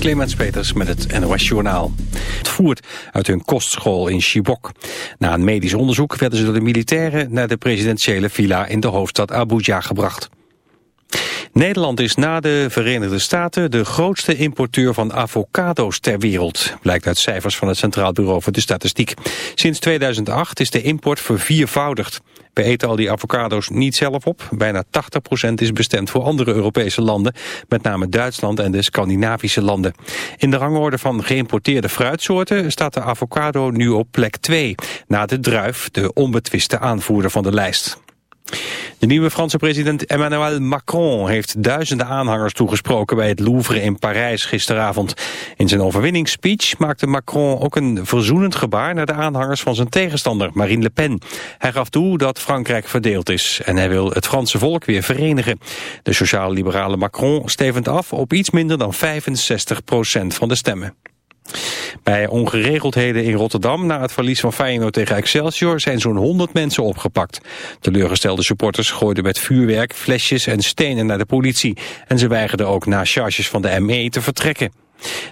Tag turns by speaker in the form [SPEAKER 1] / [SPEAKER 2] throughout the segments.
[SPEAKER 1] Clemens Peters met het NOS Journaal. Het voert uit hun kostschool in Chibok. Na een medisch onderzoek werden ze door de militairen naar de presidentiële villa in de hoofdstad Abuja gebracht. Nederland is na de Verenigde Staten de grootste importeur van avocado's ter wereld, blijkt uit cijfers van het Centraal Bureau voor de Statistiek. Sinds 2008 is de import verviervoudigd. We eten al die avocado's niet zelf op. Bijna 80% is bestemd voor andere Europese landen, met name Duitsland en de Scandinavische landen. In de rangorde van geïmporteerde fruitsoorten staat de avocado nu op plek 2, na de druif, de onbetwiste aanvoerder van de lijst. De nieuwe Franse president Emmanuel Macron heeft duizenden aanhangers toegesproken bij het Louvre in Parijs gisteravond. In zijn overwinningsspeech maakte Macron ook een verzoenend gebaar naar de aanhangers van zijn tegenstander Marine Le Pen. Hij gaf toe dat Frankrijk verdeeld is en hij wil het Franse volk weer verenigen. De sociaal-liberale Macron stevend af op iets minder dan 65 procent van de stemmen. Bij ongeregeldheden in Rotterdam na het verlies van Feyenoord tegen Excelsior zijn zo'n 100 mensen opgepakt. Teleurgestelde supporters gooiden met vuurwerk, flesjes en stenen naar de politie. En ze weigerden ook na charges van de ME te vertrekken.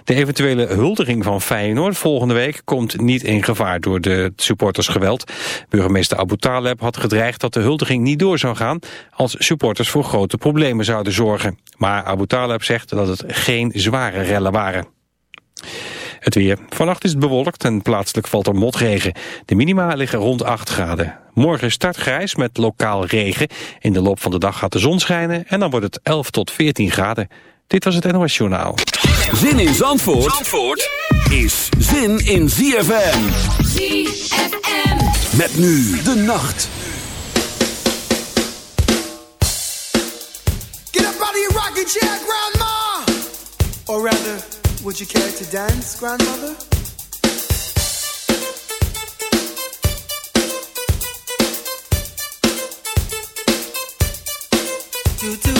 [SPEAKER 1] De eventuele huldiging van Feyenoord volgende week komt niet in gevaar door de supportersgeweld. Burgemeester Abu Taleb had gedreigd dat de huldiging niet door zou gaan als supporters voor grote problemen zouden zorgen. Maar Abu Taleb zegt dat het geen zware rellen waren. Het weer. Vannacht is het bewolkt en plaatselijk valt er motregen. De minima liggen rond 8 graden. Morgen start grijs met lokaal regen. In de loop van de dag gaat de zon schijnen en dan wordt het 11 tot 14 graden. Dit was het NOS Journaal.
[SPEAKER 2] Zin in Zandvoort, Zandvoort is zin in ZFM. ZFM. Met nu de nacht.
[SPEAKER 3] Get up out of your rocking chair, grandma. Or rather... Would you care to dance, grandmother? Do, do.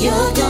[SPEAKER 3] you do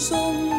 [SPEAKER 4] 送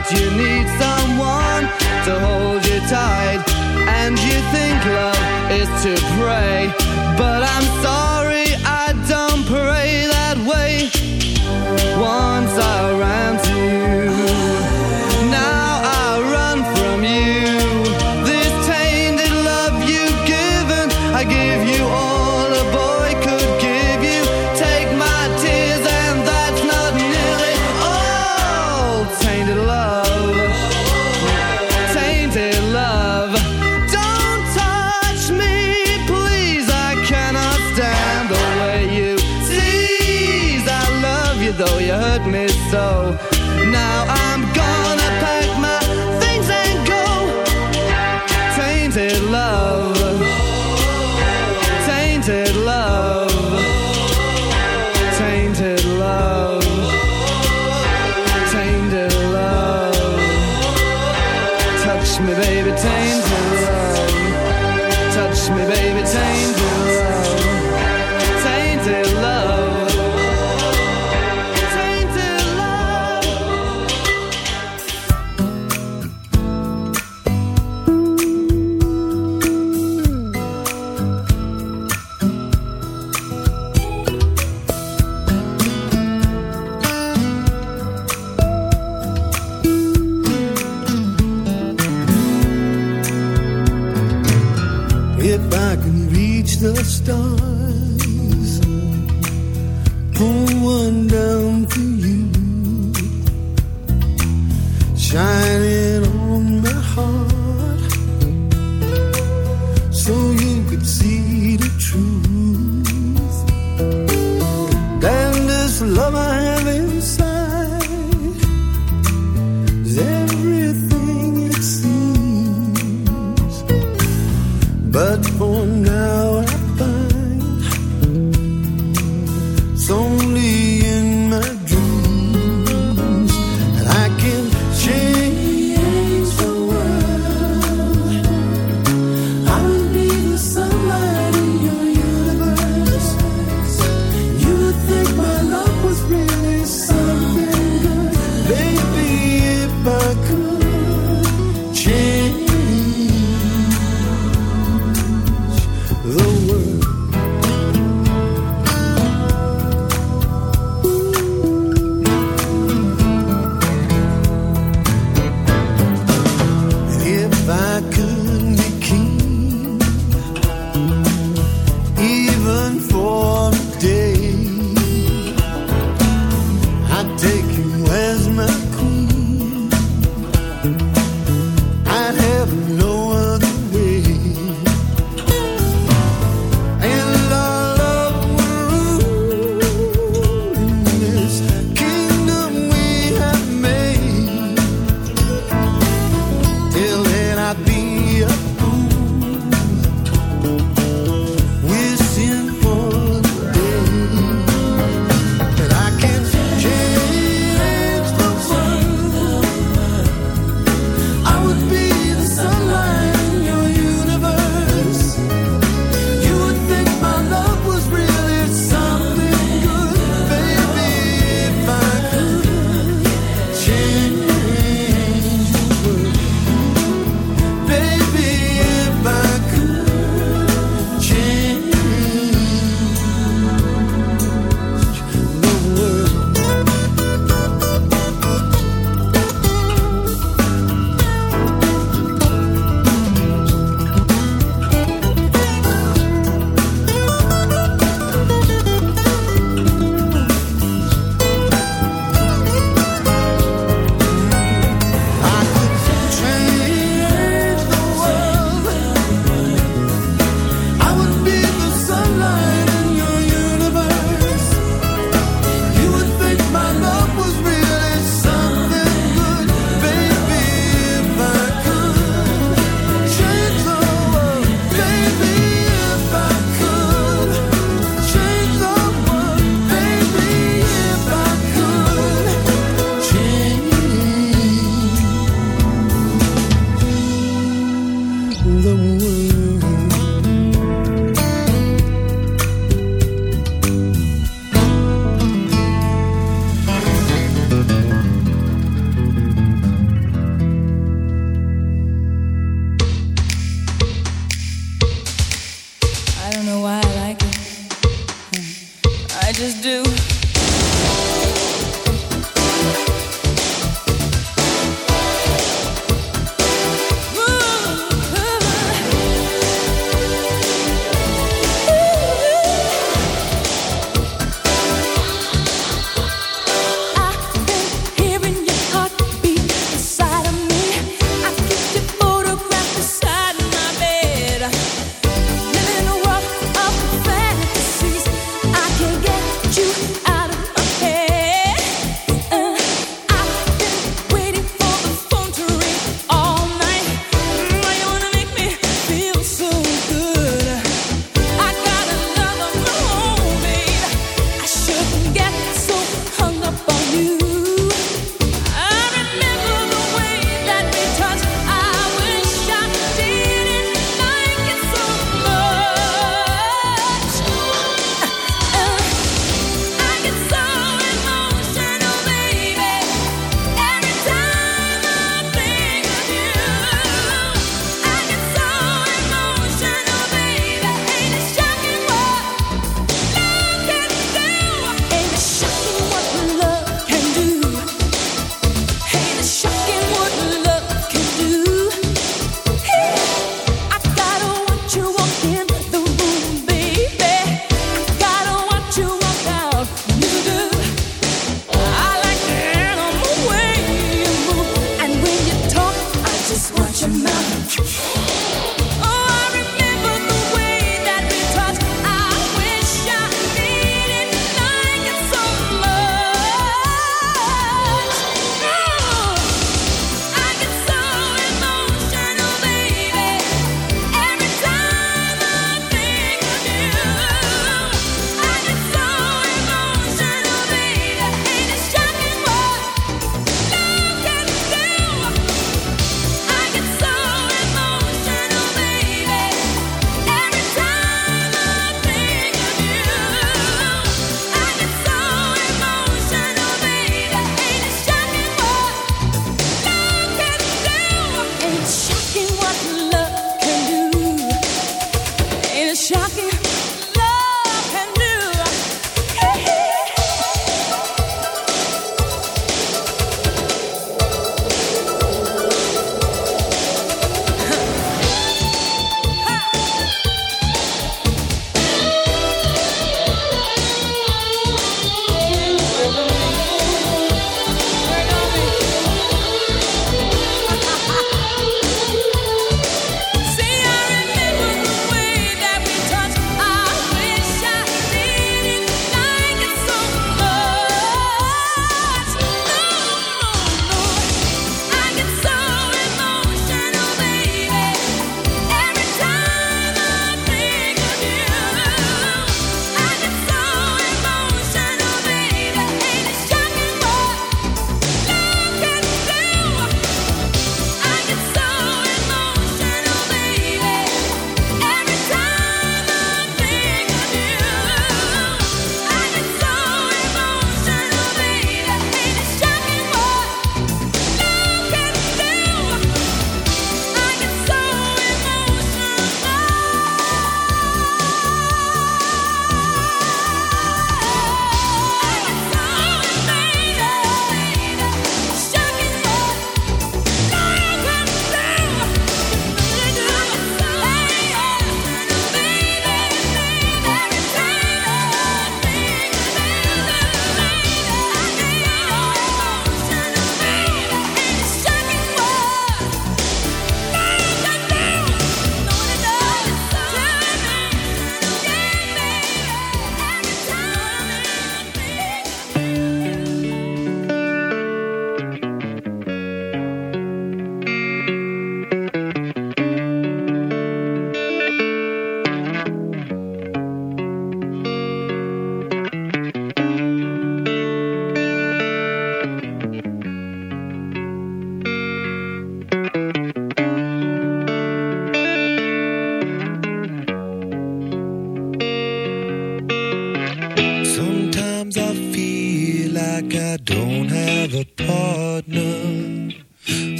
[SPEAKER 4] but you need someone to
[SPEAKER 5] hold you tight. And you think love is to pray, but I'm sorry I don't pray that way. Once I ran to you.